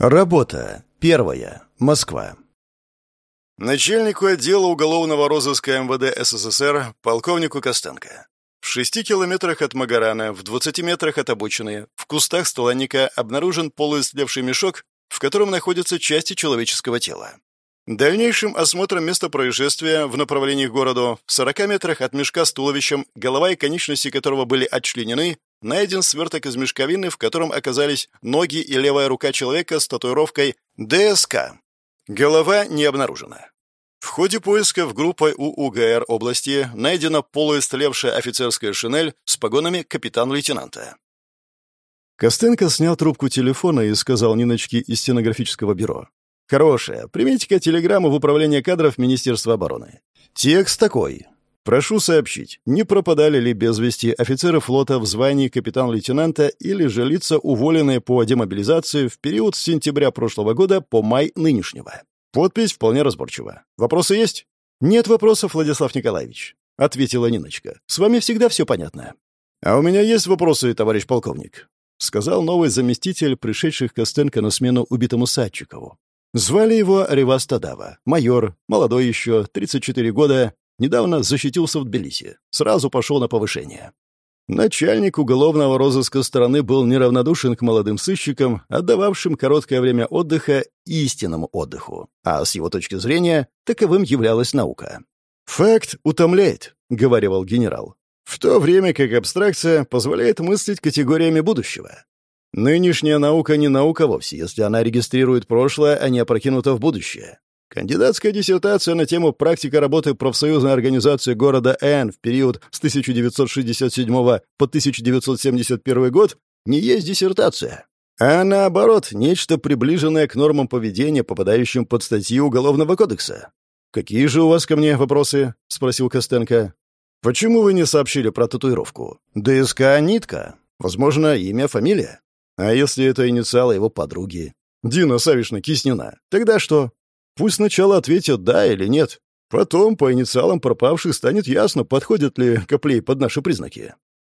Работа. Первая. Москва. Начальнику отдела уголовного розыска МВД СССР полковнику Костенко. В шести километрах от Магарана, в двадцати метрах от обочины, в кустах столанника обнаружен полуистлевший мешок, в котором находятся части человеческого тела. Дальнейшим осмотром места происшествия в направлении к городу, в 40 метрах от мешка с туловищем, голова и конечности которого были отчленены, найден сверток из мешковины, в котором оказались ноги и левая рука человека с татуировкой «ДСК». Голова не обнаружена. В ходе поисков группой УУГР области найдена полуистлевшая офицерская шинель с погонами капитан-лейтенанта. Костенко снял трубку телефона и сказал Ниночке из стенографического бюро. «Хорошая. Примите-ка телеграмму в управление кадров Министерства обороны. Текст такой. Прошу сообщить, не пропадали ли без вести офицеры флота в звании капитан-лейтенанта или же лица, уволенные по демобилизации в период с сентября прошлого года по май нынешнего. Подпись вполне разборчива. Вопросы есть? Нет вопросов, Владислав Николаевич, ответила Ниночка. С вами всегда все понятно. А у меня есть вопросы, товарищ полковник, сказал новый заместитель, пришедший Костенко на смену убитому Садчикову. Звали его Ревас Тадава, майор, молодой еще, 34 года, Недавно защитился в Тбилиси. Сразу пошел на повышение. Начальник уголовного розыска страны был неравнодушен к молодым сыщикам, отдававшим короткое время отдыха истинному отдыху. А с его точки зрения, таковым являлась наука. «Факт утомляет», — говорил генерал. «В то время как абстракция позволяет мыслить категориями будущего. Нынешняя наука не наука вовсе, если она регистрирует прошлое, а не опрокинута в будущее. Кандидатская диссертация на тему «Практика работы профсоюзной организации города Н в период с 1967 по 1971 год не есть диссертация, а наоборот, нечто приближенное к нормам поведения, попадающим под статью Уголовного кодекса. «Какие же у вас ко мне вопросы?» — спросил Костенко. «Почему вы не сообщили про татуировку? ДСК «Нитка». Возможно, имя, фамилия. А если это инициалы его подруги? Дина Савишна Киснина. Тогда что? Пусть сначала ответят «да» или «нет». Потом по инициалам пропавших станет ясно, подходят ли Коплей под наши признаки.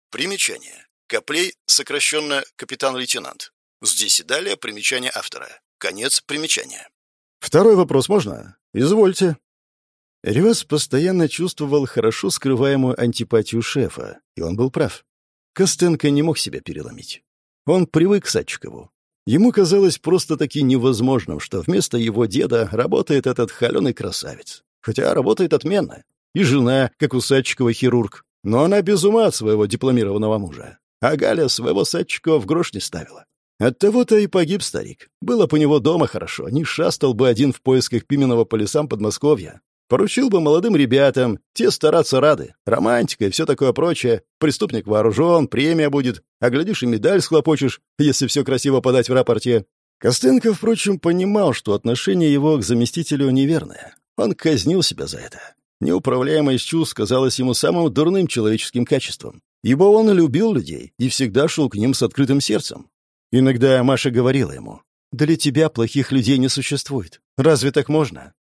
Примечание. Коплей, сокращенно капитан-лейтенант. Здесь и далее примечание автора. Конец примечания. Второй вопрос можно? Извольте. Ревас постоянно чувствовал хорошо скрываемую антипатию шефа, и он был прав. Костенко не мог себя переломить. Он привык к Садчикову, Ему казалось просто-таки невозможным, что вместо его деда работает этот холеный красавец. Хотя работает отменно. И жена, как у Садчикова хирург. Но она без ума от своего дипломированного мужа. А Галя своего Садчикова в грош не ставила. Оттого-то и погиб старик. Было по него дома хорошо, не шастал бы один в поисках Пименова по лесам Подмосковья. Поручил бы молодым ребятам, те стараться рады. Романтика и все такое прочее. Преступник вооружен, премия будет. А глядишь, и медаль схлопочешь, если все красиво подать в рапорте. Костенко, впрочем, понимал, что отношение его к заместителю неверное. Он казнил себя за это. Неуправляемость чувств казалась ему самым дурным человеческим качеством. Ибо он любил людей и всегда шел к ним с открытым сердцем. Иногда Маша говорила ему, «Для тебя плохих людей не существует. Разве так можно?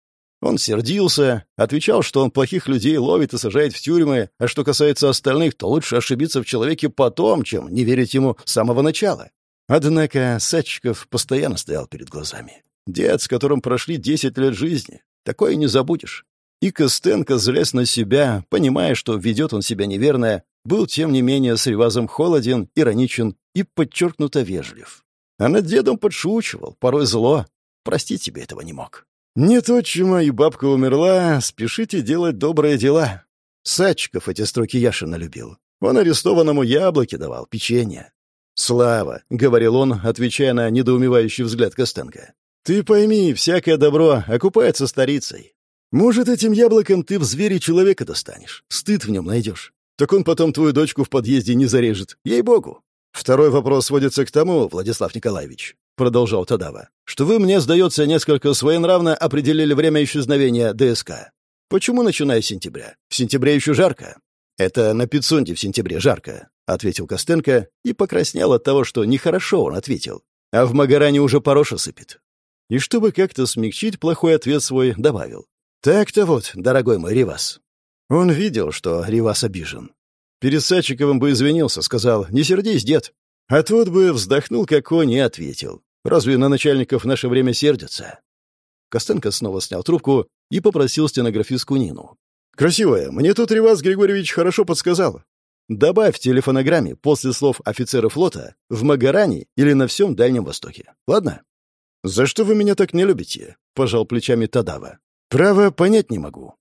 Он сердился, отвечал, что он плохих людей ловит и сажает в тюрьмы, а что касается остальных, то лучше ошибиться в человеке потом, чем не верить ему с самого начала. Однако Садчиков постоянно стоял перед глазами. Дед, с которым прошли десять лет жизни. Такое не забудешь. И Костенко, злясь на себя, понимая, что ведет он себя неверно, был, тем не менее, с Ревазом холоден, ироничен и подчеркнуто вежлив. А над дедом подшучивал, порой зло. Простить себе этого не мог. «Нет отчима, и бабка умерла, спешите делать добрые дела». Садчиков эти строки Яшина любил. Он арестованному яблоки давал, печенье. «Слава», — говорил он, отвечая на недоумевающий взгляд Костенко. «Ты пойми, всякое добро окупается старицей. Может, этим яблоком ты в звере человека достанешь, стыд в нем найдешь. Так он потом твою дочку в подъезде не зарежет, ей-богу. Второй вопрос сводится к тому, Владислав Николаевич, — продолжал Тадава, — что вы мне, сдается, несколько своенравно определили время исчезновения ДСК. Почему начиная с сентября? В сентябре еще жарко. Это на Пицунде в сентябре жарко, — ответил Костенко и покраснел от того, что нехорошо он ответил. А в Магаране уже пороша сыпет. И чтобы как-то смягчить плохой ответ свой, добавил. «Так-то вот, дорогой мой Ривас». Он видел, что Ривас обижен. Перед Садчиковым бы извинился, сказал «Не сердись, дед». А тот бы вздохнул, как конь, и ответил. Разве на начальников в наше время сердятся?» Костенко снова снял трубку и попросил стенографистку Нину. «Красивая, мне тут Ревас Григорьевич хорошо подсказал. Добавь в телефонограмме после слов офицера флота в Магаране или на всем Дальнем Востоке. Ладно?» «За что вы меня так не любите?» — пожал плечами Тадава. «Право понять не могу».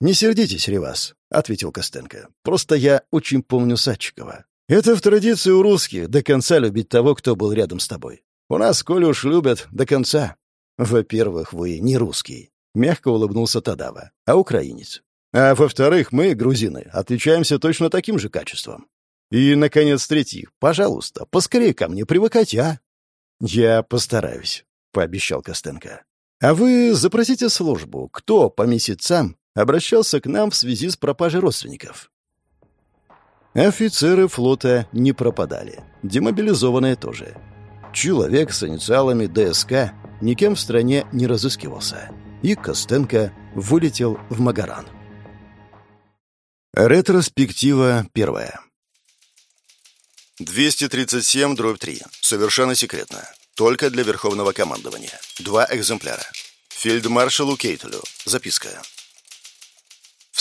«Не сердитесь, Ревас», — ответил Костенко. «Просто я очень помню Садчикова. Это в традиции у русских до конца любить того, кто был рядом с тобой. У нас, коли уж любят, до конца. Во-первых, вы не русский, — мягко улыбнулся Тадава, — а украинец. А во-вторых, мы, грузины, отличаемся точно таким же качеством. И, наконец, третьих, пожалуйста, поскорее ко мне привыкать, а? Я постараюсь, — пообещал Костенко. А вы запросите службу, кто по месяцам обращался к нам в связи с пропажей родственников. Офицеры флота не пропадали, демобилизованные тоже. Человек с инициалами ДСК никем в стране не разыскивался, и Костенко вылетел в Магаран. Ретроспектива первая. 237, дробь 3. Совершенно секретно. Только для Верховного командования. Два экземпляра. Фельдмаршалу Кейтелю. Записка.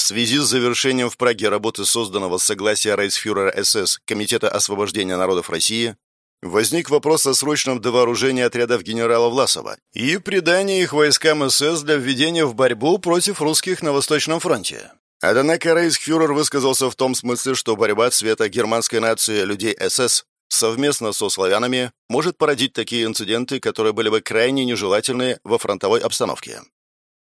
Связи с завершением в Праге работы созданного согласия рейхсфюрера СС Комитета освобождения народов России возник вопрос о срочном довооружении отрядов генерала Власова и придании их войскам СС для введения в борьбу против русских на Восточном фронте. Однако рейхсфюрер высказался в том смысле, что борьба цвета германской нации людей СС совместно со славянами может породить такие инциденты, которые были бы крайне нежелательны во фронтовой обстановке.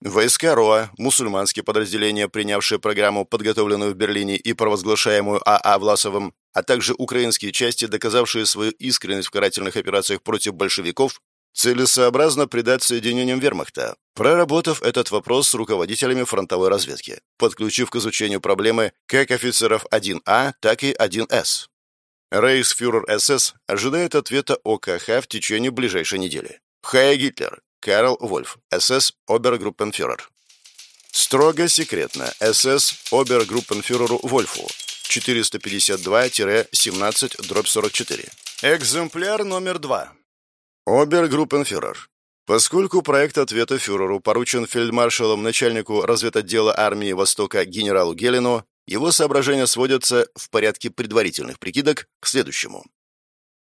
Войска РОА, мусульманские подразделения, принявшие программу, подготовленную в Берлине и провозглашаемую АА Власовым, а также украинские части, доказавшие свою искренность в карательных операциях против большевиков, целесообразно придать соединениям вермахта, проработав этот вопрос с руководителями фронтовой разведки, подключив к изучению проблемы как офицеров 1А, так и 1С. Рейхсфюрер СС ожидает ответа ОКХ в течение ближайшей недели. Хай Гитлер, Карл Вольф, СС Обергруппенфюрер. Строго секретно. СС Обергруппенфюреру Вольфу. 452-17-44. Экземпляр номер два. Обергруппенфюрер. Поскольку проект ответа фюреру поручен фельдмаршалом начальнику разведотдела армии Востока генералу Гелину, его соображения сводятся в порядке предварительных прикидок к следующему.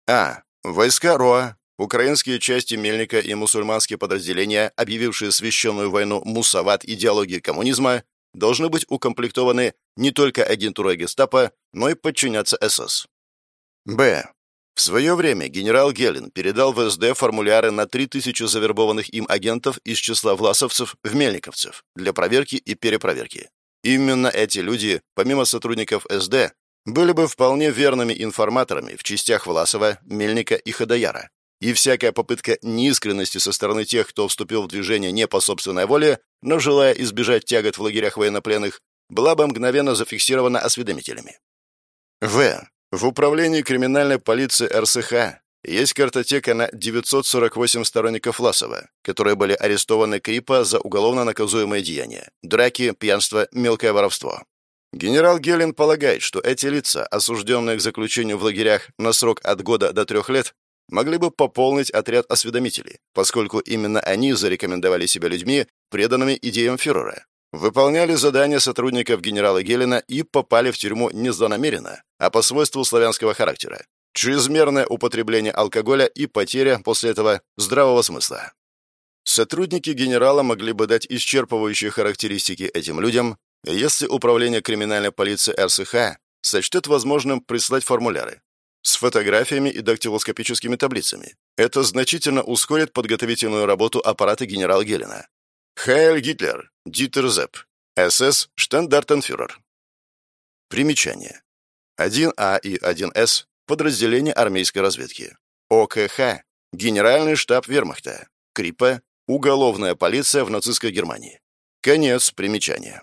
А. Войска РОА Украинские части Мельника и мусульманские подразделения, объявившие священную войну мусават идеологии коммунизма, должны быть укомплектованы не только агентурой гестапо, но и подчиняться СС. Б. В свое время генерал Гелин передал в СД формуляры на 3000 завербованных им агентов из числа власовцев в мельниковцев для проверки и перепроверки. Именно эти люди, помимо сотрудников СД, были бы вполне верными информаторами в частях Власова, Мельника и Ходояра, и всякая попытка неискренности со стороны тех, кто вступил в движение не по собственной воле, но желая избежать тягот в лагерях военнопленных, была бы мгновенно зафиксирована осведомителями. В. В управлении криминальной полиции РСХ есть картотека на 948 сторонников Власова, которые были арестованы КРИПа за уголовно наказуемые деяния – драки, пьянство, мелкое воровство. Генерал Гелин полагает, что эти лица, осужденные к заключению в лагерях на срок от года до трех лет, могли бы пополнить отряд осведомителей, поскольку именно они зарекомендовали себя людьми, преданными идеям фюрера. Выполняли задания сотрудников генерала Гелена и попали в тюрьму не злонамеренно, а по свойству славянского характера. Чрезмерное употребление алкоголя и потеря после этого здравого смысла. Сотрудники генерала могли бы дать исчерпывающие характеристики этим людям, если управление криминальной полиции РСХ сочтет возможным прислать формуляры, с фотографиями и дактилоскопическими таблицами. Это значительно ускорит подготовительную работу аппарата генерала Гелена. Хайль Гитлер, Дитер Зепп, СС Штандартенфюрер. Примечание. 1А и 1С – подразделение армейской разведки. ОКХ – Генеральный штаб вермахта. КРИПа – уголовная полиция в нацистской Германии. Конец примечания.